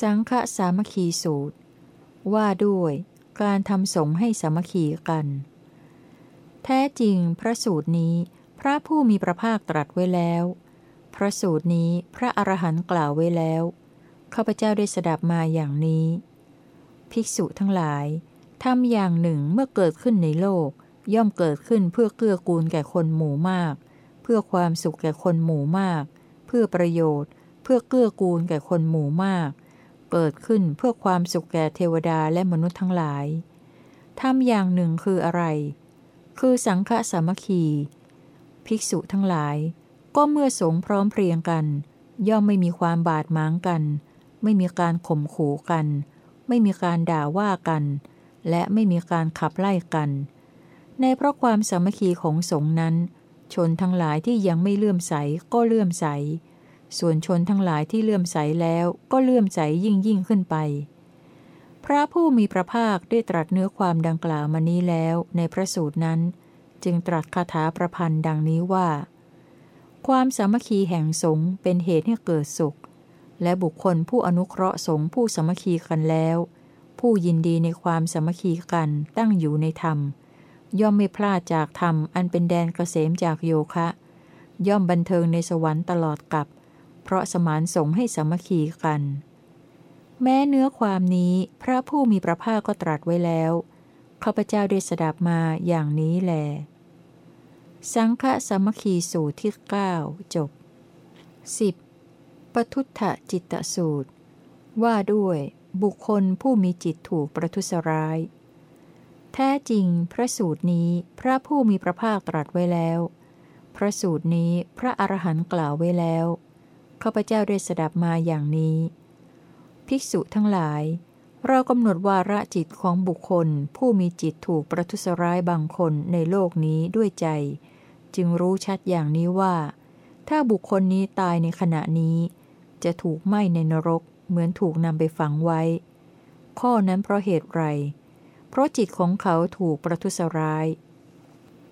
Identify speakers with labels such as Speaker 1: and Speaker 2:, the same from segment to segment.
Speaker 1: สังฆสามัคคีสูตร ว่าด้วยการทำสงฆ์ให้สามัคคีกัน แท้จริงพระสูตรนี้ พระผู้มีพระภาคตรัสไว้แล้ว พระสูตรนี้พระอรหันต์กล่าวไว้แล้วข้าพเจ้าได้สดับมาอย่างนี้ ภิกษุทั้งหลายทำอย่างหนึ่งเมื่อเกิดขึ้นในโลก ย่อมเกิดขึ้นเพื่อเกื้อกูลแก่คนหมู่มาก เพื่อความสุขแก่คนหมู่มาก เพื่อประโยชน์ เพื่อเกื้อกูลแก่คนหมู่มาก เกิดขึ้นเพื่อความสุขแก่เทวดาและมนุษย์ทั้งหลายทำอย่างหนึ่งคืออะไร คือสังฆสามัคคี ภิกษุทั้งหลาย ก็เมื่อสงพร้อมเพรียงกัน ย่อมไม่มีความบาดหมางกัน ไม่มีการข่มขู่กัน ไม่มีการด่าว่ากัน และไม่มีการขับไล่กัน ในเพราะความสามัคคีของสงนั้น ชนทั้งหลายที่ยังไม่เลื่อมใสก็เลื่อมใส ส่วนชนทั้งหลายที่เลื่อมใสแล้วก็เลื่อมใสยิ่งยิ่งขึ้นไป พระผู้มีพระภาคได้ตรัสเนื้อความดังกล่าวมานี้แล้วในพระสูตรนั้น จึงตรัสคาถาประพันธ์ดังนี้ว่า ความสามัคคีแห่งสงฆ์เป็นเหตุให้เกิดสุข และบุคคลผู้อนุเคราะห์สงฆ์ผู้สามัคคีกันแล้ว ผู้ยินดีในความสามัคคีกันตั้งอยู่ในธรรม ย่อมไม่พลาดจากธรรมอันเป็นแดนเกษมจากโยคะ ย่อมบันเทิงในสวรรค์ตลอดกับ เพราะสมานสงให้สามัคคีกัน แม้เนื้อความนี้พระผู้มีพระภาคก็ตรัสไว้แล้วข้าพเจ้าได้สดับมาอย่างนี้แล สังฆสามัคคีสูตรที่ 9 จบ 10. ปทุตถจิตตสูตร ว่าด้วยบุคคลผู้มีจิตถูกประทุษร้าย แท้จริงพระสูตรนี้พระผู้มีพระภาคตรัสไว้แล้ว พระสูตรนี้พระอรหันต์กล่าวไว้แล้ว ข้าพเจ้าได้สดับมาอย่างนี้ ภิกษุทั้งหลาย เรากำหนดวาระจิตของบุคคล ผู้มีจิตถูกประทุษร้ายบางคนในโลกนี้ด้วยใจ จึงรู้ชัดอย่างนี้ว่า ถ้าบุคคลนี้ตายในขณะนี้ จะถูกไหม้ในนรก เหมือนถูกนำไปฝังไว้ ข้อนั้นเพราะเหตุไร เพราะจิตของเขาถูกประทุษร้าย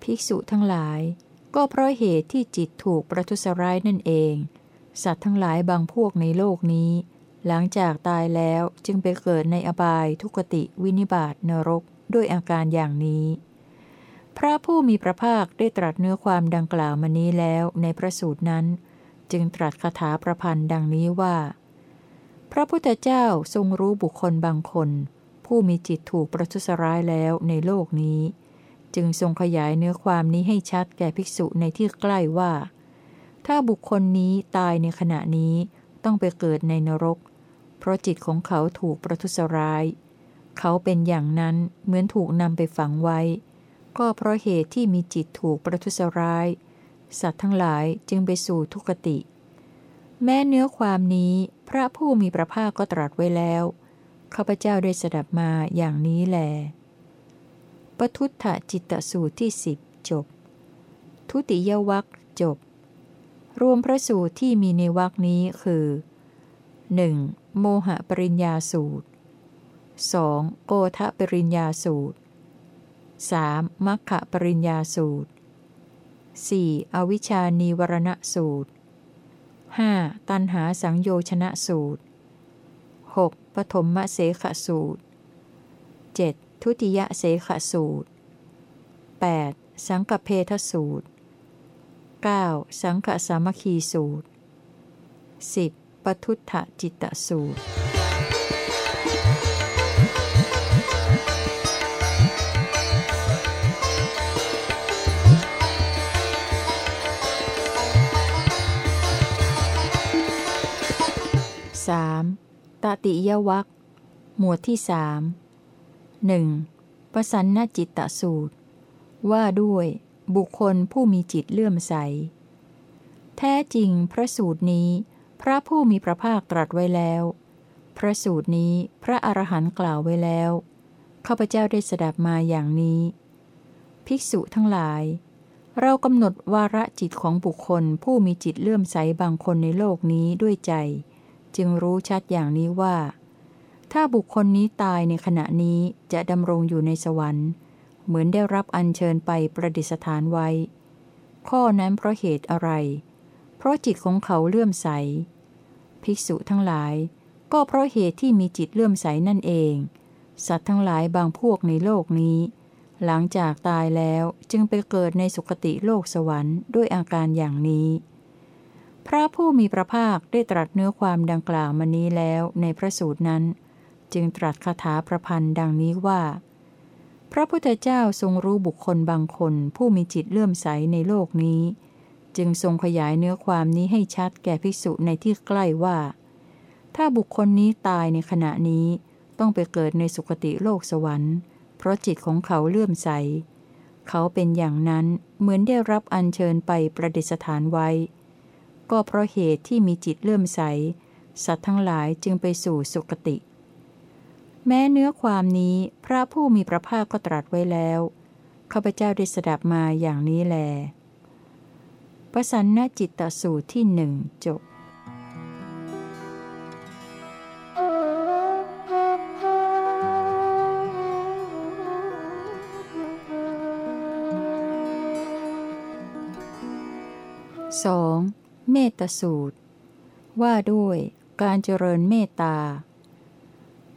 Speaker 1: ภิกษุทั้งหลาย ก็เพราะเหตุที่จิตถูกประทุษร้ายนั่นเอง สัตว์ทั้งหลายบางพวกในโลกนี้ หลังจากตายแล้วจึงไปเกิดในอบายทุกติวินิบาตนรกด้วยอาการอย่างนี้ พระผู้มีพระภาคได้ตรัสเนื้อความดังกล่าวมานี้แล้วในพระสูตรนั้น จึงตรัสคาถาประพันธ์ดังนี้ว่า พระพุทธเจ้าทรงรู้บุคคลบางคน ผู้มีจิตถูกประทุษร้ายแล้วในโลกนี้ จึงทรงขยายเนื้อความนี้ให้ชัดแก่ภิกษุในที่ใกล้ว่า ถ้าบุคคลนี้ตายในขณะนี้ต้องไปเกิดในนรก เพราะจิตของเขาถูกประทุษร้าย เขาเป็นอย่างนั้นเหมือนถูกนำไปฝังไว้ ก็เพราะเหตุที่มีจิตถูกประทุษร้าย สัตว์ทั้งหลายจึงไปสู่ทุกติ แม้เนื้อความนี้พระผู้มีพระภาคก็ตรัสไว้แล้วข้าพเจ้าได้สดับมาอย่างนี้แลปทุตถจิตตสูตรที่สิบจบ ทุติยวัคจบ รวมพระสูตรที่มีในวรคนี้คือ 1. โมหปริญญาสูตร 2. โกทะปริญญาสูตร 3. มัคคะปริญญาสูตร 4. อวิชานีวรณสูตร 5. ตันหาสังโยชนะสูตร 6. ปฐมมเสขสูตร 7. ทุติยเสขสูตร 8. สังกเพทสูตร 9. สังฆสามัคคีสูตร 10. ปทุตถจิตตสูตร 3. ตติยวัคหมวดที่สามหนึ่งปสันนจิตตสูตร ว่าด้วย บุคคลผู้มีจิตเลื่อมใส แท้จริงพระสูตรนี้ พระผู้มีพระภาคตรัสไว้แล้ว พระสูตรนี้พระอรหันต์กล่าวไว้แล้วข้าพเจ้าได้สดับมาอย่างนี้ ภิกษุทั้งหลาย เรากำหนดวาระจิตของบุคคลผู้มีจิตเลื่อมใสบางคนในโลกนี้ด้วยใจ จึงรู้ชัดอย่างนี้ว่า ถ้าบุคคลนี้ตายในขณะนี้จะดำรงอยู่ในสวรรค์ เหมือนได้รับอัญเชิญไปประดิษฐานไว้ ข้อนั้นเพราะเหตุอะไร เพราะจิตของเขาเลื่อมใส ภิกษุทั้งหลาย ก็เพราะเหตุที่มีจิตเลื่อมใสนั่นเอง สัตว์ทั้งหลายบางพวกในโลกนี้ หลังจากตายแล้วจึงไปเกิดในสุคติโลกสวรรค์ด้วยอาการอย่างนี้ พระผู้มีพระภาคได้ตรัสเนื้อความดังกล่าวมานี้แล้วในพระสูตรนั้น จึงตรัสคาถาประพันธ์ดังนี้ว่า พระพุทธเจ้าทรงรู้บุคคลบางคนผู้มีจิตเลื่อมใสในโลกนี้ จึงทรงขยายเนื้อความนี้ให้ชัดแก่ภิกษุในที่ใกล้ว่า ถ้าบุคคลนี้ตายในขณะนี้ต้องไปเกิดในสุคติโลกสวรรค์ เพราะจิตของเขาเลื่อมใส เขาเป็นอย่างนั้นเหมือนได้รับอัญเชิญไปประดิษฐานไว้ ก็เพราะเหตุที่มีจิตเลื่อมใส สัตว์ทั้งหลายจึงไปสู่สุคติ แม้เนื้อความนี้พระผู้มีพระภาคก็ตรัสไว้แล้วข้าพเจ้าได้สดับมาอย่างนี้แลประสันนจิตตสูตรที่หนึ่งจบสองเมตสูตร ว่าด้วยการเจริญเมตตา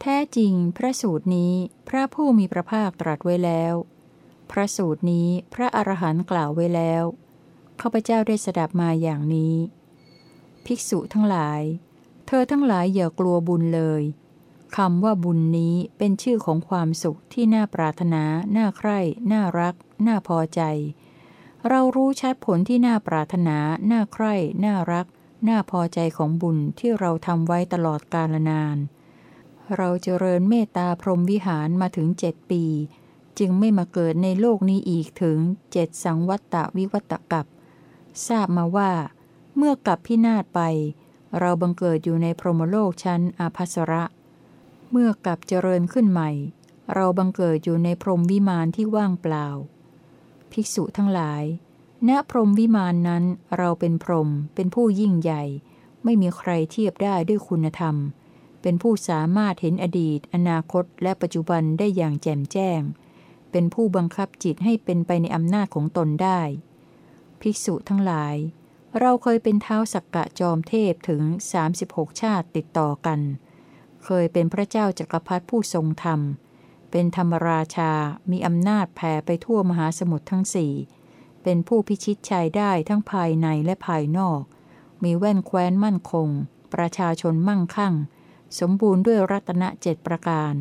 Speaker 1: แท้จริงพระสูตรนี้พระผู้มีพระภาคตรัสไว้แล้ว พระสูตรนี้พระอรหันต์กล่าวไว้แล้วข้าพเจ้าได้สดับมาอย่างนี้ ภิกษุทั้งหลาย เธอทั้งหลายอย่ากลัวบุญเลยคำว่าบุญนี้เป็นชื่อของความสุขที่น่าปรารถนา น่าใคร่ น่ารัก น่าพอใจ เรารู้ชัดผลที่น่าปรารถนา น่าใคร่ น่ารัก น่าพอใจของบุญที่เราทำไว้ตลอดกาลนาน เราเจริญเมตตาพรหมวิหารมาถึงเจ็ดปี จึงไม่มาเกิดในโลกนี้อีกถึงเจ็ดสังวัตตวิวัตกับ ทราบมาว่า เมื่อกลับพินาศไป เราบังเกิดอยู่ในพรหมโลกชั้นอาภัสระ เมื่อกลับเจริญขึ้นใหม่ เราบังเกิดอยู่ในพรหมวิมานที่ว่างเปล่า ภิกษุทั้งหลาย ณพรหมวิมานนั้นเราเป็นพรหมเป็นผู้ยิ่งใหญ่ ไม่มีใครเทียบได้ด้วยคุณธรรม เป็นผู้สามารถเห็นอดีต อนาคต และปัจจุบันได้อย่างแจ่มแจ้ง เป็นผู้บังคับจิตให้เป็นไปในอำนาจของตนได้ ภิกษุทั้งหลาย เราเคยเป็นเท้าสักกะจอมเทพถึง 36 ชาติติดต่อกัน เคยเป็นพระเจ้าจักรพรรดิผู้ทรงธรรม เป็นธรรมราชา มีอำนาจแผ่ไปทั่วมหาสมุทรทั้งสี่ เป็นผู้พิชิตชัยได้ทั้งภายในและภายนอก มีแว่นแคว้นมั่นคง ประชาชนมั่งคั่ง สมบูรณ์ด้วยรัตนเจ็ดประการ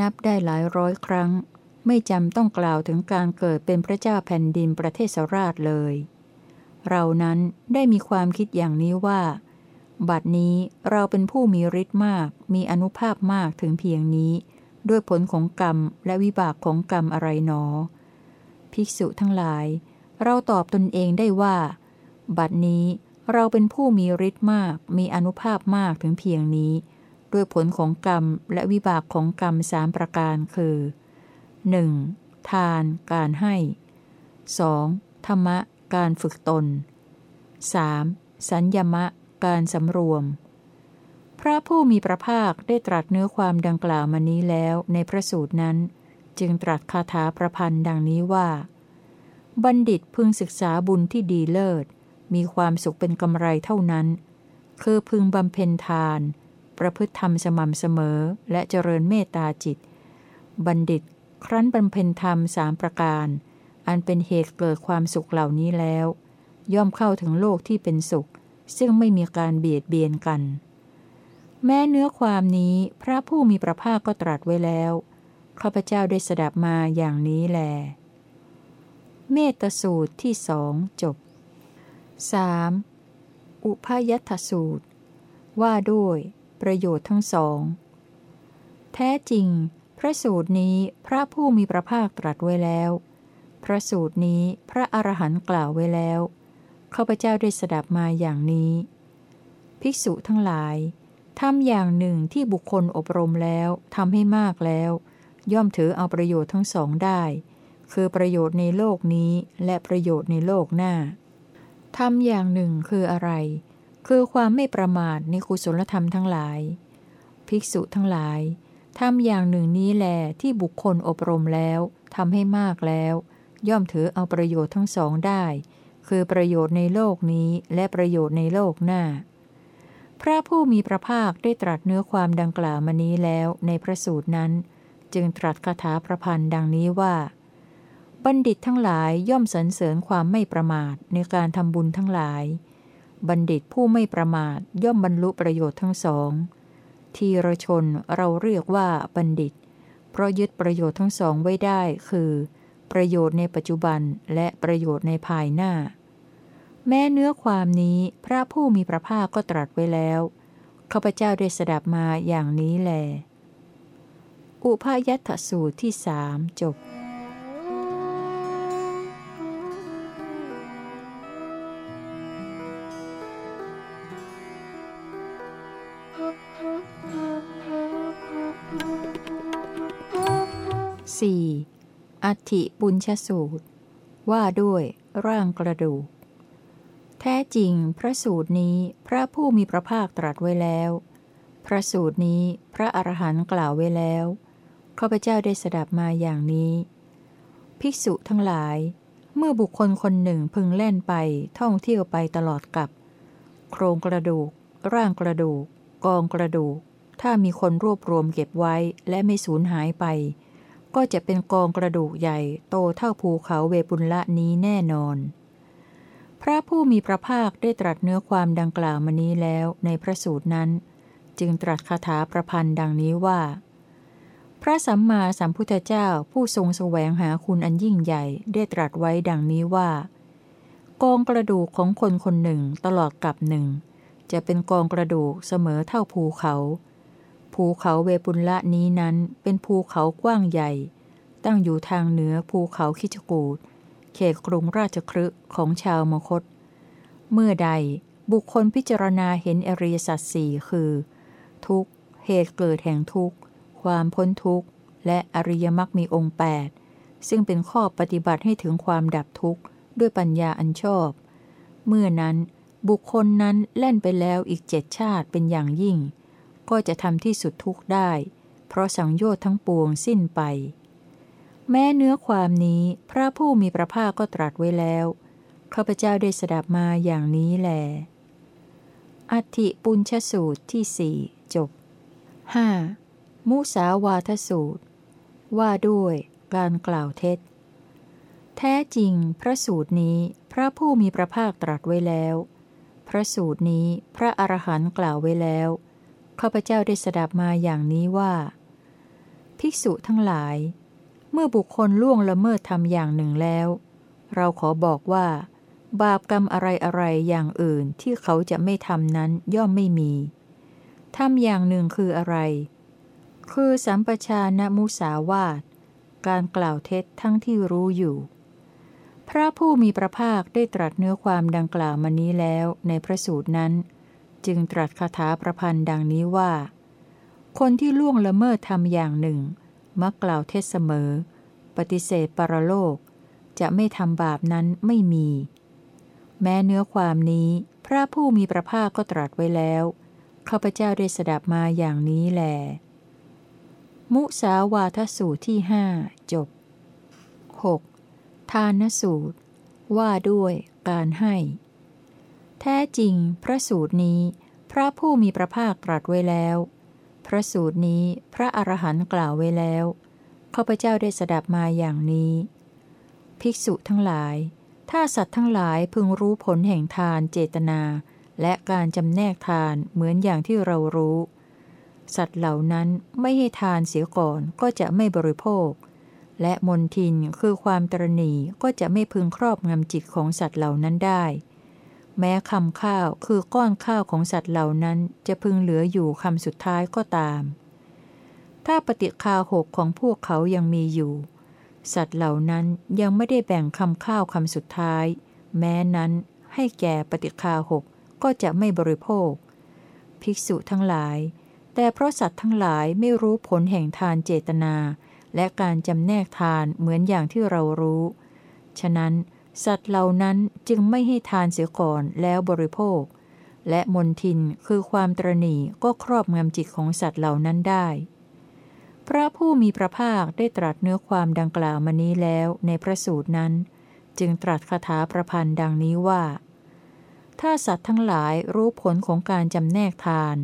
Speaker 1: นับได้หลายร้อยครั้ง ไม่จำต้องกล่าวถึงการเกิดเป็นพระเจ้าแผ่นดินประเทศราชเลย เรานั้นได้มีความคิดอย่างนี้ว่า บัดนี้เราเป็นผู้มีฤทธิ์มาก มีอนุภาพมากถึงเพียงนี้ ด้วยผลของกรรมและวิบากของกรรมอะไรหนอ ภิกษุทั้งหลาย เราตอบตนเองได้ว่า บัดนี้เราเป็นผู้มีฤทธิ์มาก มีอนุภาพมากถึงเพียงนี้ ด้วยผลของกรรมและวิบากของกรรมสามประการคือ 1. ทาน การให้ 2. ธรรมะ การฝึกตน 3. สัญญมะ การสำรวม พระผู้มีพระภาคได้ตรัสเนื้อความดังกล่าวมานี้แล้วในพระสูตรนั้น จึงตรัสคาถาประพันธ์ดังนี้ว่า บัณฑิตพึงศึกษาบุญที่ดีเลิศ มีความสุขเป็นกำไรเท่านั้น คือพึงบำเพ็ญทาน ประพฤติธรรมสม่ำเสมอ และเจริญเมตตาจิต บัณฑิต ครั้นบำเพ็ญธรรมสามประการ อันเป็นเหตุเกิดความสุขเหล่านี้แล้ว ย่อมเข้าถึงโลกที่เป็นสุข ซึ่งไม่มีการเบียดเบียนกัน แม้เนื้อความนี้พระผู้มีพระภาคก็ตรัสไว้แล้วข้าพเจ้าได้สดับมาอย่างนี้แล เมตสูตรที่สองจบ 3. อุพยัตสูตร ว่าด้วย ประโยชน์ทั้งสอง แท้จริง พระสูตรนี้พระผู้มีพระภาคตรัสไว้แล้ว พระสูตรนี้พระอรหันต์กล่าวไว้แล้วข้าพเจ้าได้สดับมาอย่างนี้ ภิกษุทั้งหลายทำอย่างหนึ่งที่บุคคลอบรมแล้วทำให้มากแล้ว ย่อมถือเอาประโยชน์ทั้งสองได้ คือประโยชน์ในโลกนี้และประโยชน์ในโลกหน้าทำอย่างหนึ่งคืออะไร คือความไม่ประมาทในกุศลธรรมทั้งหลาย ภิกษุทั้งหลายทำอย่างหนึ่งนี้แหลที่บุคคลอบรมแล้วทำให้มากแล้ว ย่อมถือเอาประโยชน์ทั้งสองได้ คือประโยชน์ในโลกนี้และประโยชน์ในโลกหน้า พระผู้มีพระภาคได้ตรัสเนื้อความดังกล่าวมานี้แล้วในพระสูตรนั้น จึงตรัสคาถาประพันธ์ดังนี้ว่า บัณฑิตทั้งหลายย่อมสรรเสริญความไม่ประมาทในการทำบุญทั้งหลาย บัณฑิตผู้ไม่ประมาทย่อมบรรลุประโยชน์ทั้งสอง ทีรชนเราเรียกว่าบัณฑิต เพราะยึดประโยชน์ทั้งสองไว้ได้คือ ประโยชน์ในปัจจุบันและประโยชน์ในภายหน้า แม้เนื้อความนี้พระผู้มีพระภาคก็ตรัสไว้แล้วข้าพเจ้าได้สดับมาอย่างนี้แล อุพยัตสูตรที่สามจบ สี่อธิปุญชสูตร ว่าด้วย ร่างกระดูก แท้จริงพระสูตรนี้พระผู้มีพระภาคตรัสไว้แล้ว พระสูตรนี้พระอรหันต์กล่าวไว้แล้วข้าพเจ้าได้สดับมาอย่างนี้ ภิกษุทั้งหลาย เมื่อบุคคลคนหนึ่งพึงเล่นไปท่องเที่ยวไปตลอดกับ โครงกระดูก ร่างกระดูก กองกระดูก ถ้ามีคนรวบรวมเก็บไว้และไม่สูญหายไป ก็จะเป็นกองกระดูกใหญ่โตเท่าภูเขาเวปุลละนี้แน่นอน พระผู้มีพระภาคได้ตรัสเนื้อความดังกล่าวมานี้แล้วในพระสูตรนั้น จึงตรัสคาถาประพันธ์ดังนี้ว่า พระสัมมาสัมพุทธเจ้าผู้ทรงแสวงหาคุณอันยิ่งใหญ่ได้ตรัสไว้ดังนี้ว่ากองกระดูกของคนคนหนึ่งตลอดกับหนึ่ง จะเป็นกองกระดูกเสมอเท่าภูเขา ภูเขาเวปุลละนี้นั้นเป็นภูเขากว้างใหญ่ ตั้งอยู่ทางเหนือภูเขาคิจกูดเขตกรุงราชครึของชาวมคต เมื่อใดบุคคลพิจารณาเห็นอริยสัจสี่คือ ทุกเหตุเกิดแห่งทุกความพ้นทุกข์ และอริยมรรคมีองค์ 8 ซึ่งเป็นข้อปฏิบัติให้ถึงความดับทุกข์ ด้วยปัญญาอันชอบ เมื่อนั้นบุคคลนั้นเล่นไปแล้วอีกเจ็ดชาติเป็นอย่างยิ่ง ก็จะทำที่สุดทุกได้ เพราะสังโยชน์ทั้งปวงสิ้นไป แม้เนื้อความนี้พระผู้มีพระภาคก็ตรัสไว้แล้วข้าพเจ้าได้สดับมาอย่างนี้แล อัติปุญชสูตรที่สี่จบ 5. มุสาวาทสูตร ว่าด้วยการกล่าวเท็จ แท้จริงพระสูตรนี้พระผู้มีพระภาคตรัสไว้แล้ว พระสูตรนี้พระอรหันต์กล่าวไว้แล้ว ข้าพเจ้าได้สดับมาอย่างนี้ว่า ภิกษุทั้งหลาย เมื่อบุคคลล่วงละเมิดทำอย่างหนึ่งแล้ว เราขอบอกว่า บาปกรรมอะไรอะไรอย่างอื่นที่เขาจะไม่ทำนั้นย่อมไม่มีทำอย่างหนึ่งคืออะไร คือสัมปชานมุสาวาตการกล่าวเท็จทั้งที่รู้อยู่ พระผู้มีพระภาคได้ตรัสเนื้อความดังกล่าวมานี้แล้วในพระสูตรนั้น จึงตรัสคาถาประพันธ์ดังนี้ว่า คนที่ล่วงละเมิดทำอย่างหนึ่ง มักกล่าวเท็จเสมอ ปฏิเสธปรโลก จะไม่ทำบาปนั้นไม่มี แม้เนื้อความนี้พระผู้มีพระภาคก็ตรัสไว้แล้วข้าพเจ้าได้สดับมาอย่างนี้แลมุสาวาทสูตรที่หจบ 6. ทานสูตร ว่าด้วยการให้ แท้จริง พระสูตรนี้ พระผู้มีพระภาคตรัสไว้แล้ว พระสูตรนี้พระอรหันต์กล่าวไว้แล้วข้าพเจ้าได้สดับมาอย่างนี้ ภิกษุทั้งหลาย ถ้าสัตว์ทั้งหลายพึงรู้ผลแห่งทานเจตนา และการจำแนกทานเหมือนอย่างที่เรารู้ สัตว์เหล่านั้นไม่ให้ทานเสียก่อนก็จะไม่บริโภค และมนทินคือความตรณีก็จะไม่พึงครอบงำจิตของสัตว์เหล่านั้นได้ แม้คำข้าวคือก้อนข้าวของสัตว์เหล่านั้นจะพึงเหลืออยู่คำสุดท้ายก็ตาม ถ้าปฏิคาหกของพวกเขายังมีอยู่ สัตว์เหล่านั้นยังไม่ได้แบ่งคำข้าวคำสุดท้าย แม้นั้นให้แก่ปฏิคาหกก็จะไม่บริโภค ภิกษุทั้งหลาย แต่เพราะสัตว์ทั้งหลายไม่รู้ผลแห่งทานเจตนา และการจำแนกทานเหมือนอย่างที่เรารู้ ฉะนั้น สัตว์เหล่านั้นจึงไม่ให้ทานเสียก่อนแล้วบริโภค และมนทินคือความตรณีก็ครอบงำจิตของสัตว์เหล่านั้นได้ พระผู้มีพระภาคได้ตรัสเนื้อความดังกล่าวมานี้แล้วในพระสูตรนั้น จึงตรัสคาถาประพันธ์ดังนี้ว่า ถ้าสัตว์ทั้งหลายรู้ผลของการจำแนกทาน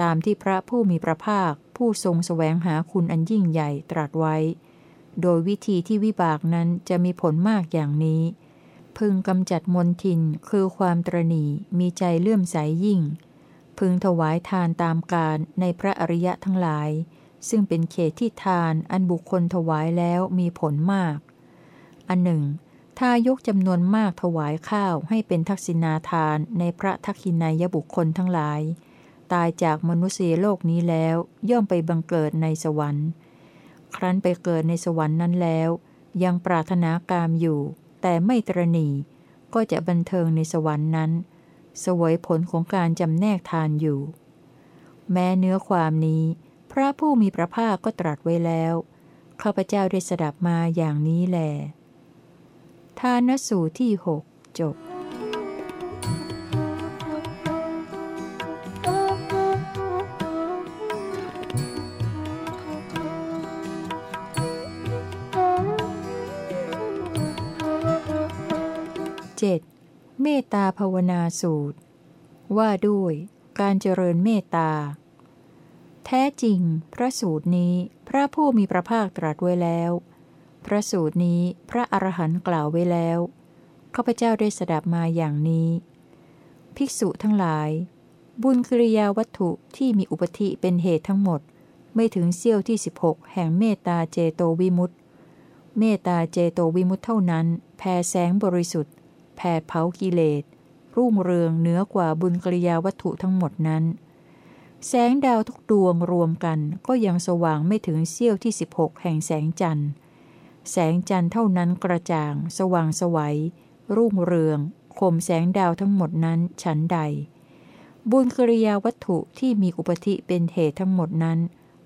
Speaker 1: ตามที่พระผู้มีพระภาค ผู้ทรงสแสวงหาคุณอันยิ่งใหญ่ตรัสไว้ โดยวิธีที่วิบากนั้นจะมีผลมากอย่างนี้ พึงกำจัดมนทินคือความตรณีมีใจเลื่อมใสยยิ่ง พึงถวายทานตามการในพระอริยะทั้งหลาย ซึ่งเป็นเขตที่ทานอันบุคคลถวายแล้วมีผลมาก อันหนึ่งทายกจำนวนมากถวายข้าวให้เป็นทักษิณาทานในพระทักษินายบุคคลทั้งหลาย ตายจากมนุษยโลกนี้แล้วย่อมไปบังเกิดในสวรรค์ ครั้นไปเกิดในสวรรค์นั้นแล้ว ยังปรารถนากามอยู่ แต่ไม่ตรณีก็จะบันเทิงในสวรรค์นั้น สวยผลของการจำแนกทานอยู่ แม้เนื้อความนี้ พระผู้มีพระภาคก็ตรัสไว้แล้วข้าพเจ้าได้สดับมาอย่างนี้แล ทานสูตรที่หกจบ เจ็ดเมตตาภาวนาสูตร ว่าด้วยการเจริญเมตตา แท้จริง พระสูตรนี้พระผู้มีพระภาคตรัสไว้แล้ว พระสูตรนี้พระอรหันต์กล่าวไว้แล้วข้าพเจ้าได้สดับมาอย่างนี้ ภิกษุทั้งหลาย บุญกิริยาวัตถุที่มีอุปธิเป็นเหตุทั้งหมด ไม่ถึงเสี้ยวที่ 16 แห่งเมตตาเจโตวิมุตต์เมตตาเจโตวิมุตต์เท่านั้นแผ่แสงบริสุทธิ์ แผดเผากิเลส รุ่งเรืองเหนือกว่าบุญกิริยาวัตถุทั้งหมดนั้น แสงดาวทุกดวงรวมกันก็ยังสว่างไม่ถึงเสี้ยวที่ 16 แห่งแสงจันทร์ แสงจันทร์เท่านั้นกระจ่าง สว่างสวัย รุ่งเรืองคมแสงดาวทั้งหมดนั้นฉันใด บุญกิริยาวัตถุที่มีอุปธิเป็นเหตุทั้งหมดนั้น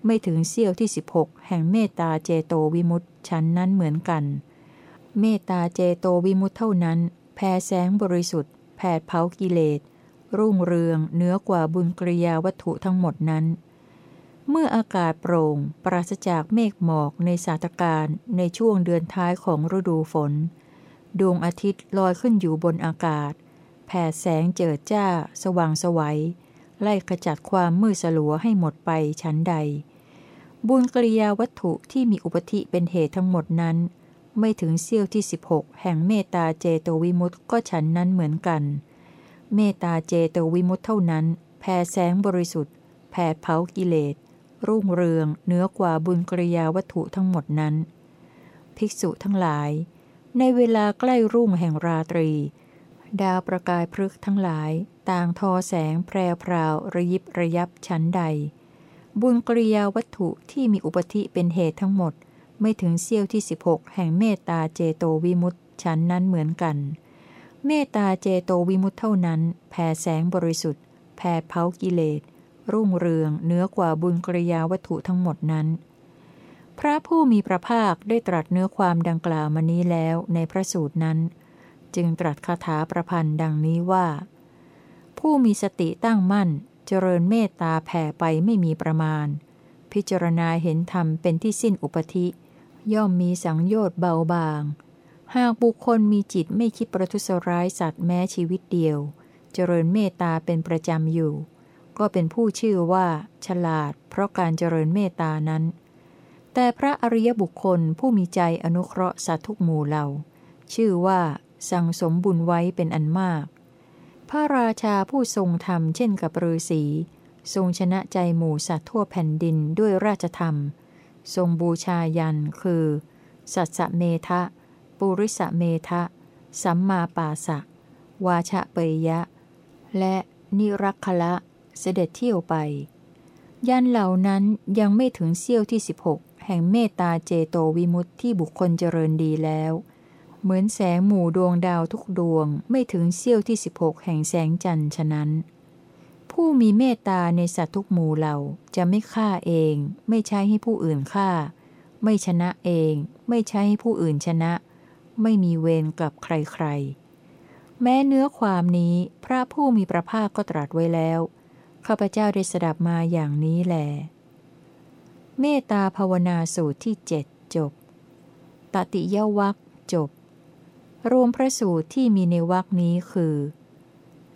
Speaker 1: ไม่ถึงเสี้ยวที่ 16 แห่งเมตตาเจโตวิมุตต์ฉันนั้นเหมือนกันเมตตาเจโตวิมุตเท่านั้น แผ่แสงบริสุทธิ์ แผดเผากิเลส รุ่งเรืองเหนือกว่าบุญกิริยาวัตถุทั้งหมดนั้น เมื่ออากาศโปร่ง ปราศจากเมฆหมอกในสาตการในช่วงเดือนท้ายของฤดูฝน ดวงอาทิตย์ลอยขึ้นอยู่บนอากาศ แผ่แสงเจิดจ้า สว่างสวัย ไล่ขจัดความมืดสลัวให้หมดไปชั้นใด บุญกริยาวัตถุที่มีอุปธิเป็นเหตุทั้งหมดนั้น ไม่ถึงเสี้ยวที่ 16 แห่งเมตตาเจโตวิมุตต์ก็ฉันนั้นเหมือนกัน เมตตาเจโตวิมุตต์เท่านั้น แผ่แสงบริสุทธิ์แผดเผากิเลส รุ่งเรืองเหนือกว่าบุญกริยาวัตถุทั้งหมดนั้น ภิกษุทั้งหลาย ในเวลาใกล้รุ่งแห่งราตรี ดาวประกายพฤกทั้งหลาย ต่างทอแสงแพรพราวระยิบระยับชั้นใด บุญกริยาวัตถุที่มีอุปธิเป็นเหตุทั้งหมด ไม่ถึงเสี้ยวที่ 16 แห่งเมตตาเจโตวิมุตต์ชั้นนั้นเหมือนกัน เมตตาเจโตวิมุตต์เท่านั้นแผ่แสงบริสุทธิ์แผดเผากิเลส รุ่งเรืองเนื้อกว่าบุญกริยาวัตถุทั้งหมดนั้น พระผู้มีพระภาคได้ตรัสเนื้อความดังกล่าวมานี้แล้วในพระสูตรนั้น จึงตรัสคาถาประพันธ์ดังนี้ว่า ผู้มีสติตั้งมั่น เจริญเมตตาแผ่ไปไม่มีประมาณพิจารณาเห็นธรรมเป็นที่สิ้นอุปธิ ย่อมมีสังโยชน์เบาบาง หากบุคคลมีจิตไม่คิดประทุษร้ายสัตว์แม้ชีวิตเดียว เจริญเมตตาเป็นประจำอยู่ ก็เป็นผู้ชื่อว่า ฉลาด เพราะการเจริญเมตตานั้น แต่พระอริยบุคคลผู้มีใจอนุเคราะห์สัตว์ทุกหมู่เหล่า ชื่อว่า สั่งสมบุญไว้เป็นอันมาก พระราชาผู้ทรงธรรมเช่นกับฤาษีทรงชนะใจหมู่สัตว์ทั่วแผ่นดินด้วยราชธรรม ทรงบูชายันคือ สัตสเมทะ ปุริสเมทะ สัมมาปาสะ วาชะเปยยะและนิรักขละเสด็จเที่ยวไป ยันเหล่านั้นยังไม่ถึงเสี้ยวที่ 16 แห่งเมตตาเจโตวิมุตติที่บุคคลเจริญดีแล้ว เหมือนแสงหมู่ดวงดาวทุกดวงไม่ถึงเสี้ยวที่ 16 แห่งแสงจันทร์ฉะนั้น ผู้มีเมตตาในสัตว์ทุกหมู่เหล่าจะไม่ฆ่าเอง ไม่ใช้ให้ผู้อื่นฆ่า ไม่ชนะเอง ไม่ใช้ให้ผู้อื่นชนะ ไม่มีเวรกับใครๆ แม้เนื้อความนี้พระผู้มีพระภาคก็ตรัสไว้แล้วข้าพเจ้าได้สดับมาอย่างนี้แหลเมตตาภาวนาสูตรที่เจ็ดจบ ตติยวักจบ รวมพระสูตรที่มีในวักนี้คือ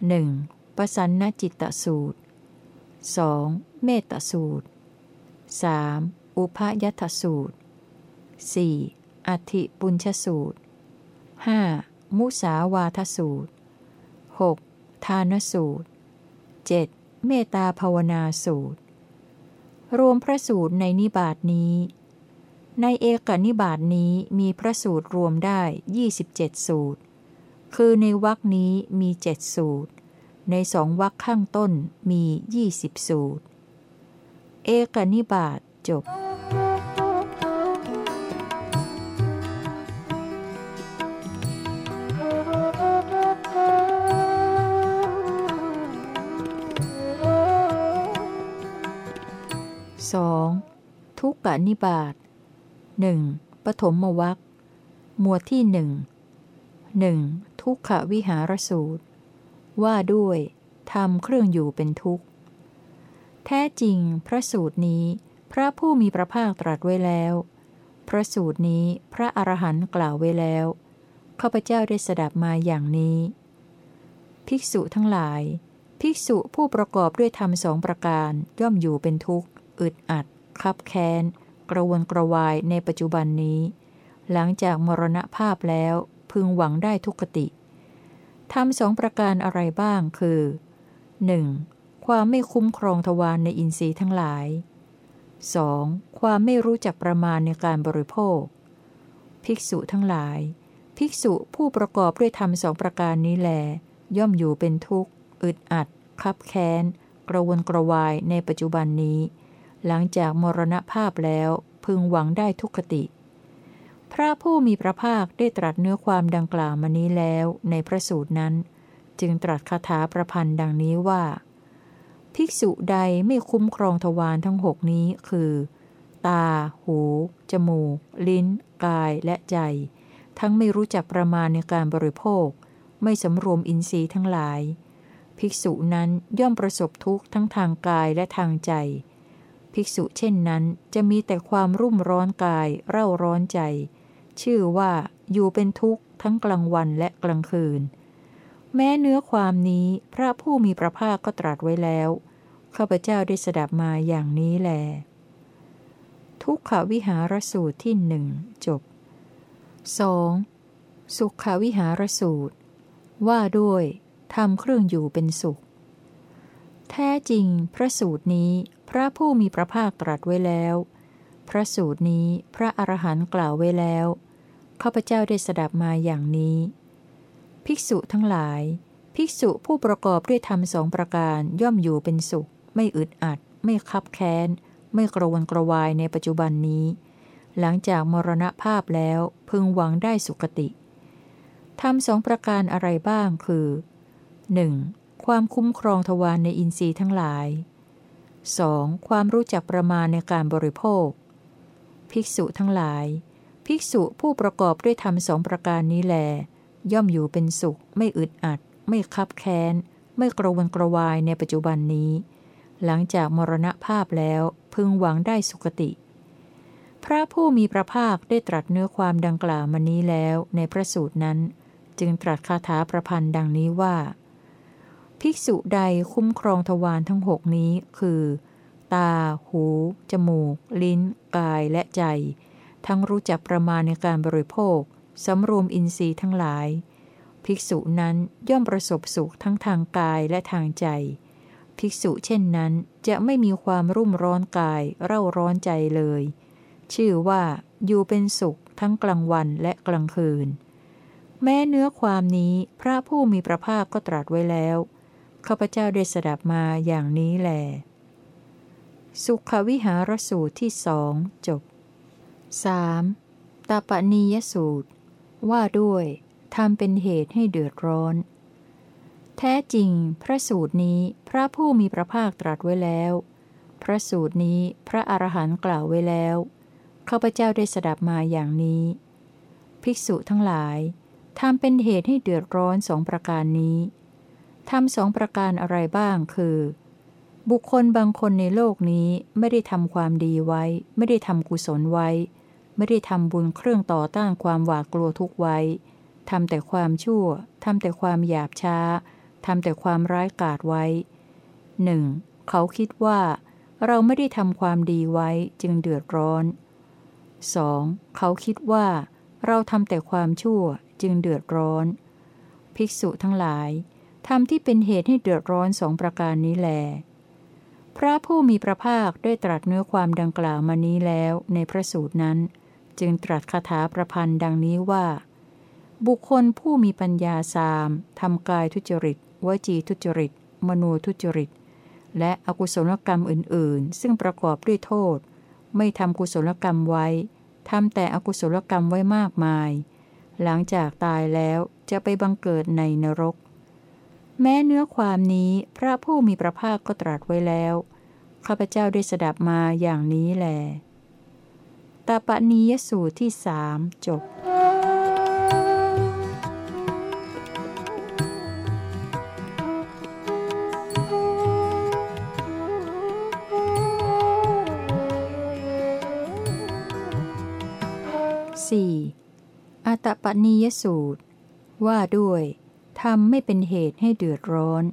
Speaker 1: 1. ปสันนจิตตสูตร 2. เมตตสูตร 3. อุพยัตสูตร 4. อธิปุญชสูตร 5. มุสาวาทสูตร 6. ทานสูตร 7. เมตตาภาวนาสูตร รวมพระสูตรในนิบาทนี้ ในเอกนิบาทนี้มีพระสูตรรวมได้ 27 สูตร คือในวรคนี้มีเจ็ดสูตร ในสองวรคข้างต้นมี20สูตร เอกนิบาตจบ 2. ทุกกนิบาตหนึ่งปฐมวัคหมวดที่หนึ่งหนึ่งทุกขวิหารสูตร ว่าด้วยทำเครื่องอยู่เป็นทุกข์ แท้จริงพระสูตรนี้ พระผู้มีพระภาคตรัสไว้แล้ว พระสูตรนี้พระอรหันต์กล่าวไว้แล้วข้าพเจ้าได้สดับมาอย่างนี้ ภิกษุทั้งหลาย ภิกษุผู้ประกอบด้วยธรรมสองประการย่อมอยู่เป็นทุกข์ อึดอัด คับแค้น กระวนกระวายในปัจจุบันนี้ หลังจากมรณภาพแล้วพึงหวังได้ทุกติ ทำสองประการอะไรบ้างคือ 1. ความไม่คุ้มครองทวารในอินทรีย์ทั้งหลาย 2. ความไม่รู้จักประมาณในการบริโภค ภิกษุทั้งหลาย ภิกษุผู้ประกอบด้วยธรรมสองประการนี้แล ย่อมอยู่เป็นทุกข์ อึดอัด คับแค้น กระวนกระวายในปัจจุบันนี้ หลังจากมรณภาพแล้วพึงหวังได้ทุกขติ พระผู้มีพระภาคได้ตรัสเนื้อความดังกล่าวมานี้แล้วในพระสูตรนั้น จึงตรัสคาถาประพันธ์ดังนี้ว่า ภิกษุใดไม่คุ้มครองทวารทั้งหกนี้คือ ตา หู จมูก ลิ้น กายและใจ ทั้งไม่รู้จักประมาณในการบริโภค ไม่สำรวมอินทรีย์ทั้งหลาย ภิกษุนั้นย่อมประสบทุกข์ทั้งทางกายและทางใจ ภิกษุเช่นนั้นจะมีแต่ความรุ่มร้อนกายเร่าร้อนใจ ชื่อว่าอยู่เป็นทุกข์ทั้งกลางวันและกลางคืน แม้เนื้อความนี้พระผู้มีพระภาคก็ตรัสไว้แล้วข้าพเจ้าได้สดับมาอย่างนี้แล ทุกขวิหารสูตรที่หนึ่งจบ 2. สุขวิหารสูตร ว่าด้วยทำเครื่องอยู่เป็นสุข แท้จริงพระสูตรนี้พระผู้มีพระภาคตรัสไว้แล้ว พระสูตรนี้พระอรหันต์กล่าวไว้แล้ว ข้าพเจ้าได้สดับมาอย่างนี้ ภิกษุทั้งหลาย ภิกษุผู้ประกอบด้วยธรรมสองประการย่อมอยู่เป็นสุข ไม่อึดอัด ไม่คับแค้น ไม่กระวนกระวายในปัจจุบันนี้ หลังจากมรณภาพแล้วพึงหวังได้สุคติทำสองประการอะไรบ้างคือ 1. ความคุ้มครองทวารในอินทรีย์ทั้งหลาย 2. ความรู้จักประมาณในการบริโภค ภิกษุทั้งหลาย ภิกษุผู้ประกอบด้วยธรรมสองประการนี้แล ย่อมอยู่เป็นสุข ไม่อึดอัด ไม่คับแค้น ไม่กระวนกระวายในปัจจุบันนี้ หลังจากมรณภาพแล้วพึงหวังได้สุคติ พระผู้มีพระภาคได้ตรัสเนื้อความดังกล่าวมานี้แล้วในพระสูตรนั้น จึงตรัสคาถาประพันธ์ดังนี้ว่า ภิกษุใดคุ้มครองทวารทั้งหกนี้คือ ตา หู จมูก ลิ้น กายและใจ ทั้งรู้จักประมาณในการบริโภค สำรวมอินทรีย์ทั้งหลาย ภิกษุนั้นย่อมประสบสุขทั้งทางกายและทางใจ ภิกษุเช่นนั้นจะไม่มีความรุ่มร้อนกาย เร่าร้อนใจเลย ชื่อว่าอยู่เป็นสุขทั้งกลางวันและกลางคืน แม้เนื้อความนี้พระผู้มีพระภาคก็ตรัสไว้แล้วข้าพเจ้าได้สดับมาอย่างนี้แหลสุขวิหารสูตรที่สองจบ 3. ตาปนียสูตร ว่าด้วยทำเป็นเหตุให้เดือดร้อน แท้จริง พระสูตรนี้พระผู้มีพระภาคตรัสไว้แล้ว พระสูตรนี้พระอรหันต์กล่าวไว้แล้วข้าพเจ้าได้สดับมาอย่างนี้ ภิกษุทั้งหลายทำเป็นเหตุให้เดือดร้อนสองประการนี้ทำสองประการอะไรบ้างคือ บุคคลบางคนในโลกนี้ไม่ได้ทำความดีไว้ ไม่ได้ทำกุศลไว้ ไม่ได้ทำบุญเครื่องต่อต้านความหวาดกลัวทุกไว้ทำแต่ความชั่วทำแต่ความหยาบช้าทำแต่ความร้ายกาจไว้หนึ่งเขาคิดว่า เราไม่ได้ทำความดีไว้จึงเดือดร้อน 2. เขาคิดว่า เราทำแต่ความชั่วจึงเดือดร้อน ภิกษุทั้งหลายทำที่เป็นเหตุให้เดือดร้อนสองประการนี้แล พระผู้มีพระภาคได้ตรัสเนื้อความดังกล่าวมานี้แล้วในพระสูตรนั้น จึงตรัสคาถาประพันธ์ดังนี้ว่า บุคคลผู้มีปัญญาสามทำกายทุจริตวจีทุจริต มโนทุจริต และอกุศลกรรมอื่น ๆ ซึ่งประกอบด้วยโทษ ไม่ทำกุศลกรรมไว้ทำแต่อกุศลกรรมไว้มากมาย หลังจากตายแล้วจะไปบังเกิดในนรก แม้เนื้อความนี้พระผู้มีพระภาคก็ตรัสไว้แล้วข้าพเจ้าได้สดับมาอย่างนี้แล ตาปณียสูตรที่สามจบ 4. อัตปนียสูตร ว่าด้วยทำไม่เป็นเหตุให้เดือดร้อน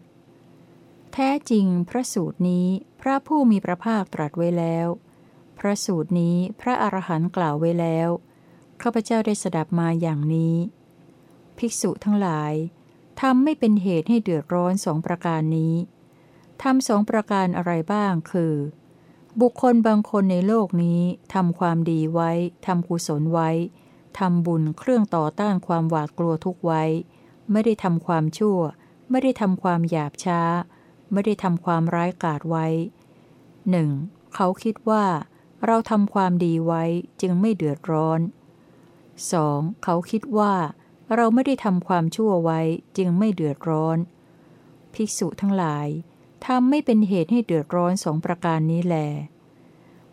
Speaker 1: แท้จริงพระสูตรนี้พระผู้มีพระภาคตรัสไว้แล้ว ระสูตรนี้พระอรหันต์กล่าวไว้แล้วข้าพเจ้าได้สดับมาอย่างนี้ ภิกษุทั้งหลายทำไม่เป็นเหตุให้เดือดร้อนสองประการนี้ทำสองประการอะไรบ้างคือ บุคคลบางคนในโลกนี้ทำความดีไว้ทำกุศลไว้ทำบุญเครื่องต่อต้านความหวาดกลัวทุกไว้ ไม่ได้ทำความชั่ว ไม่ได้ทำความหยาบช้า ไม่ได้ทำความร้ายกาจไว้หนึ่งเขาคิดว่า เราทำความดีไว้จึงไม่เดือดร้อน 2. เขาคิดว่า เราไม่ได้ทำความชั่วไว้จึงไม่เดือดร้อน ภิกษุทั้งหลายทำไม่เป็นเหตุให้เดือดร้อนสองประการนี้แล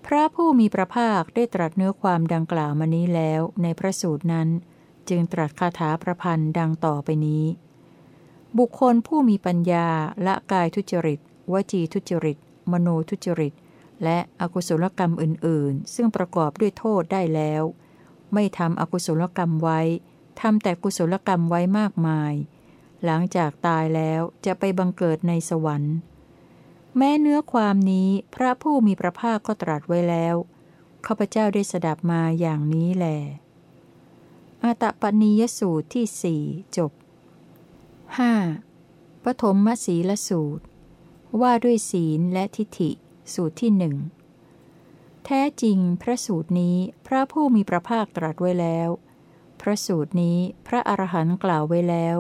Speaker 1: พระผู้มีพระภาคได้ตรัสเนื้อความดังกล่าวมานี้แล้วในพระสูตรนั้น จึงตรัสคาถาประพันธ์ดังต่อไปนี้ บุคคลผู้มีปัญญาละกายทุจริต วจีทุจริต มโนทุจริต และอกุศลกรรมอื่นๆ ซึ่งประกอบด้วยโทษได้แล้ว ไม่ทำอกุศลกรรมไว้ทำแต่กุศลกรรมไว้มากมาย หลังจากตายแล้วจะไปบังเกิดในสวรรค์ แม้เนื้อความนี้พระผู้มีพระภาคก็ตรัสไว้แล้วข้าพเจ้าได้สดับมาอย่างนี้แหลอาตปนียสูตรที่สี่จบ 5. ปฐมมศีลสูตร ว่าด้วยศีลและทิฏฐิ สูตรที่หนึ่งแท้จริงพระสูตรนี้พระผู้มีพระภาคตรัสไว้แล้ว พระสูตรนี้พระอรหันต์กล่าวไว้แล้ว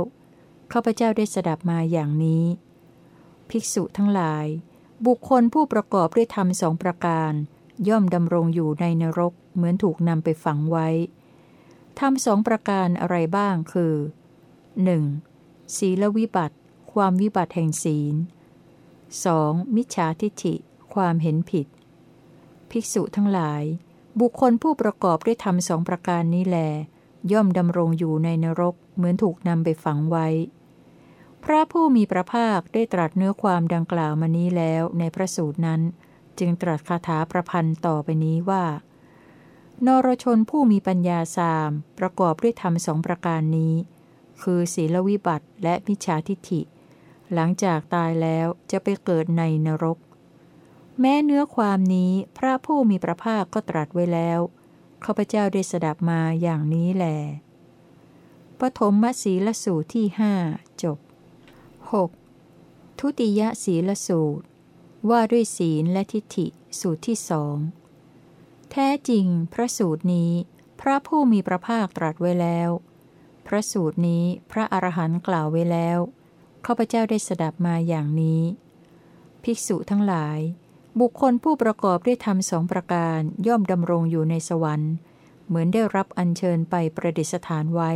Speaker 1: ข้าพเจ้าได้สดับมาอย่างนี้ ภิกษุทั้งหลาย บุคคลผู้ประกอบด้วยธรรมสองประการ ย่อมดำรงอยู่ในนรกเหมือนถูกนำไปฝังไว้ธรรมสองประการอะไรบ้างคือ 1. ศีลวิบัติ ความวิบัติแห่งศีล 2. มิจฉาทิฐิ ความเห็นผิด ภิกษุทั้งหลาย บุคคลผู้ประกอบด้วยธรรมสองประการนี้แล ย่อมดำรงอยู่ในนรกเหมือนถูกนำไปฝังไว้ พระผู้มีพระภาคได้ตรัสเนื้อความดังกล่าวมานี้แล้วในพระสูตรนั้น จึงตรัสคาถาประพันธ์ต่อไปนี้ว่านรชนผู้มีปัญญาสามประกอบด้วยธรรมสองประการนี้ คือศีลวิบัติและมิจฉาทิฐิ หลังจากตายแล้วจะไปเกิดในนรก แม้เนื้อความนี้พระผู้มีพระภาคก็ตรัสไว้แล้วข้าพเจ้าได้สดับมาอย่างนี้แหลปฐมมศีลสูตรที่หจบ 6. ทุติยศีลสูตร ว่าด้วยศีลและทิฏฐิสูตรที่สองแท้จริงพระสูตรนี้ พระผู้มีพระภาคตรัสไว้แล้ว พระสูตรนี้พระอรหันต์กล่าวไว้แล้วข้าพเจ้าได้สดับมาอย่างนี้ ภิกษุทั้งหลาย บุคคลผู้ประกอบด้วยธรรมสองประการย่อมดำรงอยู่ในสวรรค์ เหมือนได้รับอัญเชิญไปประดิษฐานไว้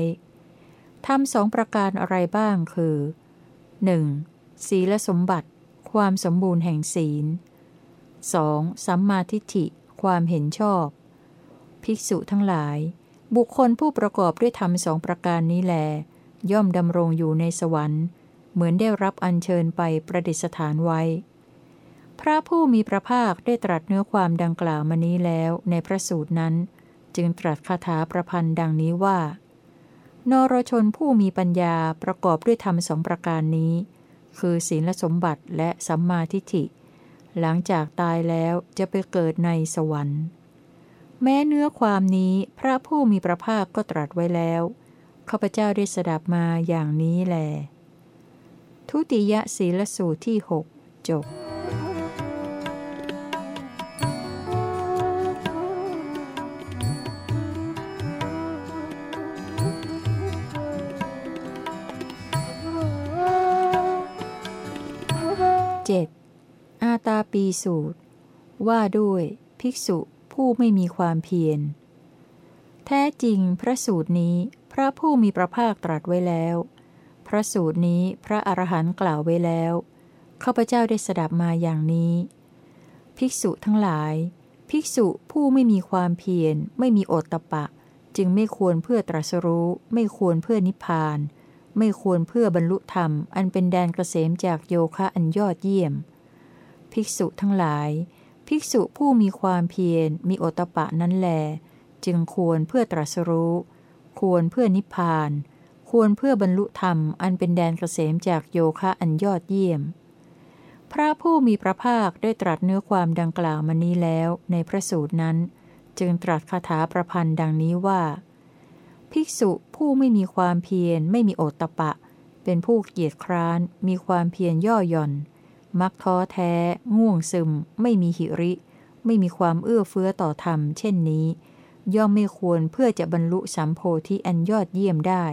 Speaker 1: ธรรมสองประการอะไรบ้างคือ 1. ศีลสมบัติ ความสมบูรณ์แห่งศีล 2. สัมมาทิฏฐิ ความเห็นชอบ ภิกษุทั้งหลาย บุคคลผู้ประกอบด้วยธรรมสองประการนี้แล ย่อมดำรงอยู่ในสวรรค์ เหมือนได้รับอัญเชิญไปประดิษฐานไว้ พระผู้มีพระภาคได้ตรัสเนื้อความดังกล่าวมานี้แล้วในพระสูตรนั้น จึงตรัสคาถาประพันธ์ดังนี้ว่า นรชนผู้มีปัญญาประกอบด้วยธรรมสองประการนี้ คือศีลสมบัติและสัมมาทิฏฐิ หลังจากตายแล้วจะไปเกิดในสวรรค์ แม้เนื้อความนี้พระผู้มีพระภาคก็ตรัสไว้แล้วข้าพเจ้าได้สดับมาอย่างนี้แล ทุติยศีลสูตรที่หกจบ อาตาปีสูตร ว่าด้วยภิกษุผู้ไม่มีความเพียร แท้จริงพระสูตรนี้พระผู้มีพระภาคตรัสไว้แล้ว พระสูตรนี้พระอรหันต์กล่าวไว้แล้วข้าพเจ้าได้สดับมาอย่างนี้ ภิกษุทั้งหลาย ภิกษุผู้ไม่มีความเพียร ไม่มีโอตตะปะ จึงไม่ควรเพื่อตรัสรู้ ไม่ควรเพื่อนิพพาน ไม่ควรเพื่อบรรลุธรรม อันเป็นแดนเกษมจากโยคะอันยอดเยี่ยม ภิกษุทั้งหลาย ภิกษุผู้มีความเพียรมีโอตตะปะนั้นแล จึงควรเพื่อตรัสรู้ ควรเพื่อนิพพาน ควรเพื่อบรรลุธรรมอันเป็นแดนเกษมจากโยคะอันยอดเยี่ยม พระผู้มีพระภาคได้ตรัสเนื้อความดังกล่าวมานี้แล้วในพระสูตรนั้น จึงตรัสคาถาประพันธ์ดังนี้ว่า ภิกษุผู้ไม่มีความเพียรไม่มีโอตตะปะ เป็นผู้เกียจคร้านมีความเพียรย่อหย่อน มักท้อแท้ ง่วงซึม ไม่มีหิริ ไม่มีความเอื้อเฟื้อต่อธรรม เช่นนี้ ย่อมไม่ควรเพื่อจะบรรลุสัมโพธิอันยอดเยี่ยมได้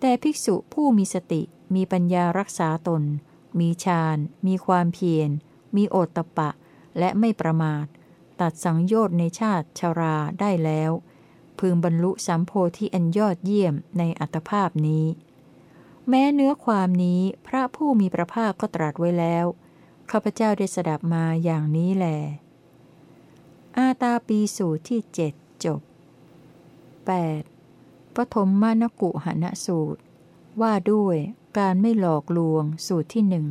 Speaker 1: แต่ภิกษุผู้มีสติมีปัญญารักษาตน มีฌาน มีความเพียร มีโอตตะปะ และไม่ประมาท ตัดสังโยชน์ในชาติชาราได้แล้ว พึงบรรลุสัมโพธิอันยอดเยี่ยมในอัตภาพนี้ แม้เนื้อความนี้พระผู้มีพระภาคก็ตรัสไว้แล้ว ข้าพเจ้าได้สดับมาอย่างนี้แหลอาตาปีสูตรที่เจ็ดจบ 8. ปฐมมานกุหณสูตร ว่าด้วยการไม่หลอกลวงสูตรที่หนึ่ง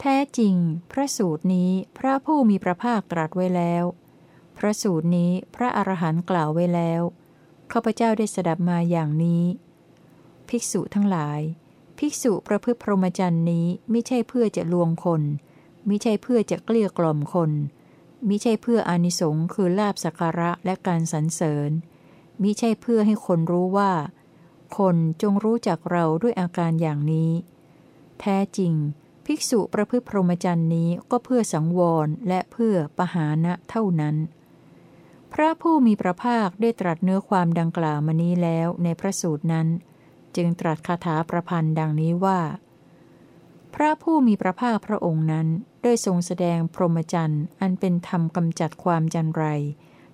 Speaker 1: แท้จริง พระสูตรนี้พระผู้มีพระภาคตรัสไว้แล้ว พระสูตรนี้พระอรหันต์กล่าวไว้แล้วข้าพเจ้าได้สดับมาอย่างนี้ ภิกษุทั้งหลาย ภิกษุประพฤติพรหมจรรย์นี้ไม่ใช่เพื่อจะลวงคนไม่ใช่เพื่อจะเกลี้ยกล่อมคนมิใช่เพื่ออนิสงค์คือลาบสักการะและการสรรเสริญมิใช่เพื่อให้คนรู้ว่า คนจงรู้จักเราด้วยอาการอย่างนี้ แท้จริง ภิกษุประพฤติพรหมจรรย์นี้ก็เพื่อสังวรและเพื่อปหานะเท่านั้น พระผู้มีพระภาคได้ตรัสเนื้อความดังกล่าวมานี้แล้วในพระสูตรนั้น จึงตรัสคาถาประพันธ์ดังนี้ว่า พระผู้มีพระภาคพระองค์นั้นได้ทรงแสดงพรหมจรรย์อันเป็นธรรมกำจัดความจันไร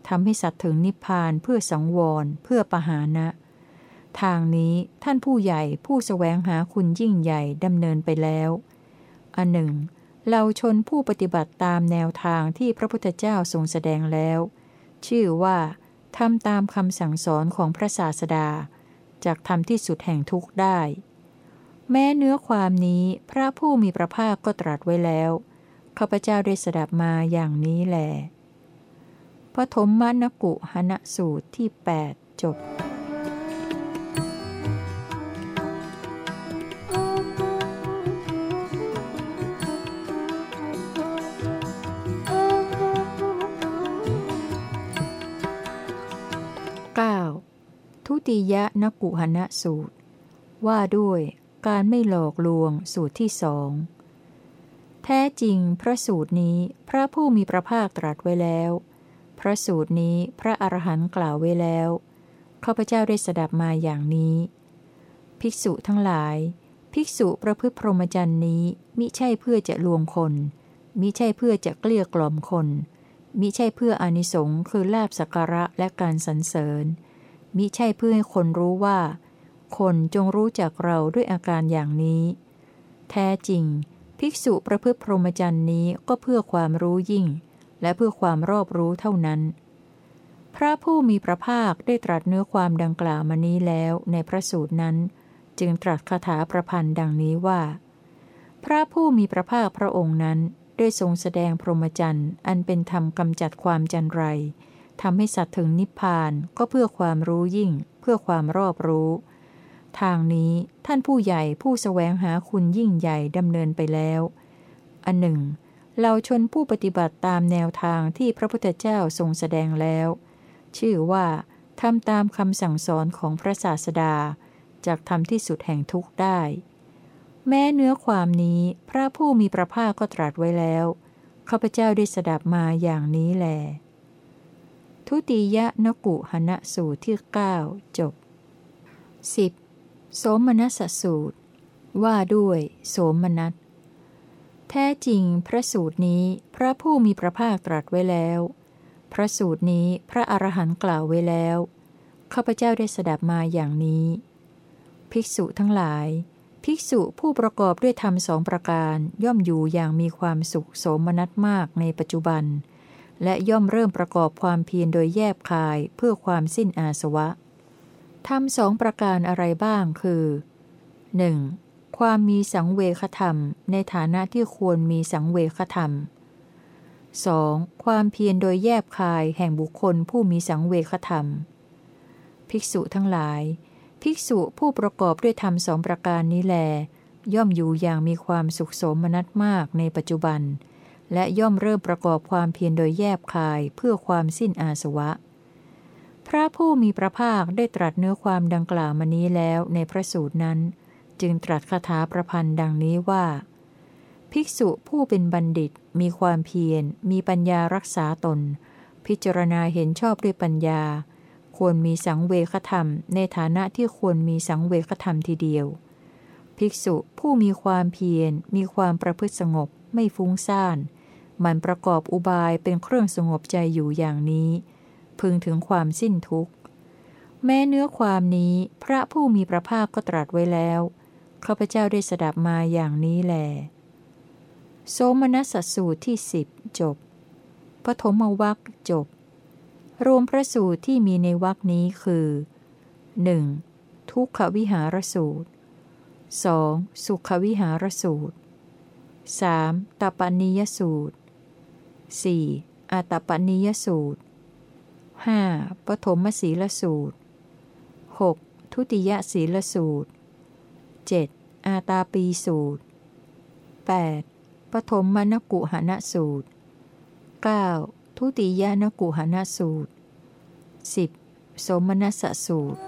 Speaker 1: ทำให้สัตว์ถึงนิพพานเพื่อสังวร เพื่อปหานะ ทางนี้ท่านผู้ใหญ่ผู้สแสวงหาคุณยิ่งใหญ่ดำเนินไปแล้วอันหนึ่งเราชนผู้ปฏิบัติตามแนวทางที่พระพุทธเจ้าทรงแสดงแล้ว ชื่อว่าทำตามคำสั่งสอนของพระศาสดา จากทำที่สุดแห่งทุกข์ได้ แม้เนื้อความนี้พระผู้มีพระภาคก็ตรัสไว้แล้วข้าพเจ้าได้สดับมาอย่างนี้แหลปฐมมนกุหณสูตรที่ 8 จบ ติยะนกุหณะสูตร ว่าด้วยการไม่หลอกลวงสูตรที่สองแท้จริงพระสูตรนี้พระผู้มีพระภาคตรัสไว้แล้ว พระสูตรนี้พระอรหันต์กล่าวไว้แล้วข้าพเจ้าได้สดับมาอย่างนี้ ภิกษุทั้งหลาย ภิกษุประพฤติพรหมจรรย์นี้มิใช่เพื่อจะลวงคน มิใช่เพื่อจะเกลี้ยกล่อมคน มิใช่เพื่ออนิสงค์คือลาบสักการะและการสรรเสริญ มิใช่เพื่อให้คนรู้ว่า คนจงรู้จักเราด้วยอาการอย่างนี้ แท้จริง ภิกษุประพฤติพรหมจรรย์นี้ก็เพื่อความรู้ยิ่ง และเพื่อความรอบรู้เท่านั้น พระผู้มีพระภาคได้ตรัสเนื้อความดังกล่าวมานี้แล้วในพระสูตรนั้น จึงตรัสคาถาประพันธ์ดังนี้ว่า พระผู้มีพระภาคพระองค์นั้นได้ทรงแสดงพรหมจรรย์อันเป็นธรรมกำจัดความจันไร ทำให้สัตว์ถึงนิพพานก็เพื่อความรู้ยิ่ง เพื่อความรอบรู้ ทางนี้ท่านผู้ใหญ่ผู้สแสวงหาคุณยิ่งใหญ่ดำเนินไปแล้ว อันหนึ่ง เราชนผู้ปฏิบัติตามแนวทางที่พระพุทธเจ้าทรงแสดงแล้ว ชื่อว่าทำตามคำสั่งสอนของพระศาสดาจากทำที่สุดแห่งทุกข์ได้ แม้เนื้อความนี้พระผู้มีพระภาคก็ตรัสไว้แล้วข้าพเจ้าได้สดับมาอย่างนี้แล ทุติยนกุหณะสูตรที่ 9 จบ 10. โสมนัสสูตร ว่าด้วย โสมนัส แท้จริงพระสูตรนี้พระผู้มีพระภาคตรัสไว้แล้ว พระสูตรนี้พระอรหันต์กล่าวไว้แล้วข้าพเจ้าได้สดับมาอย่างนี้ ภิกษุทั้งหลาย ภิกษุผู้ประกอบด้วยธรรมสองประการย่อมอยู่อย่างมีความสุขโสมนัสมากในปัจจุบัน และย่อมเริ่มประกอบความเพียรโดยแยบคายเพื่อความสิ้นอาสวะทำสองประการอะไรบ้างคือ 1. ความมีสังเวคธรรม ในฐานะที่ควรมีสังเวคธรรม 2. ความเพียรโดยแยบคายแห่งบุคคลผู้มีสังเวคธรรม ภิกษุทั้งหลาย ภิกษุผู้ประกอบด้วยธรรมสองประการนี้แล ย่อมอยู่อย่างมีความสุขสมนัตมากในปัจจุบัน และย่อมเริ่มประกอบความเพียรโดยแยบคายเพื่อความสิ้นอาสวะ พระผู้มีพระภาคได้ตรัสเนื้อความดังกล่าวมานี้แล้วในพระสูตรนั้น จึงตรัสคาถาประพันธ์ดังนี้ว่า ภิกษุผู้เป็นบัณฑิต มีความเพียร มีปัญญารักษาตน พิจารณาเห็นชอบด้วยปัญญา ควรมีสังเวคธรรม ในฐานะที่ควรมีสังเวคธรรมทีเดียว ภิกษุผู้มีความเพียร มีความประพฤติสงบ ไม่ฟุ้งซ่าน มันประกอบอุบายเป็นเครื่องสงบใจอยู่อย่างนี้ พึงถึงความสิ้นทุกข์ แม้เนื้อความนี้พระผู้มีพระภาคก็ตรัสไว้แล้วข้าพเจ้าได้สดับมาอย่างนี้แล โสมนัสสูตรที่สิบจบปฐมวัคจบ รวมพระสูตรที่มีในวัคนี้คือ 1. ทุกขวิหารสูตร 2. สุขวิหารสูตร 3. ตปนิยสูตร 4. อาตปนิยสูตร 5. ปฐมศีลสูตร 6. ทุติยศีลสูตร 7. อาตาปีสูตร 8. ปฐมมนกุหณสูตร 9. ทุติยนกุหณสูตร 10. สมนัสสูตร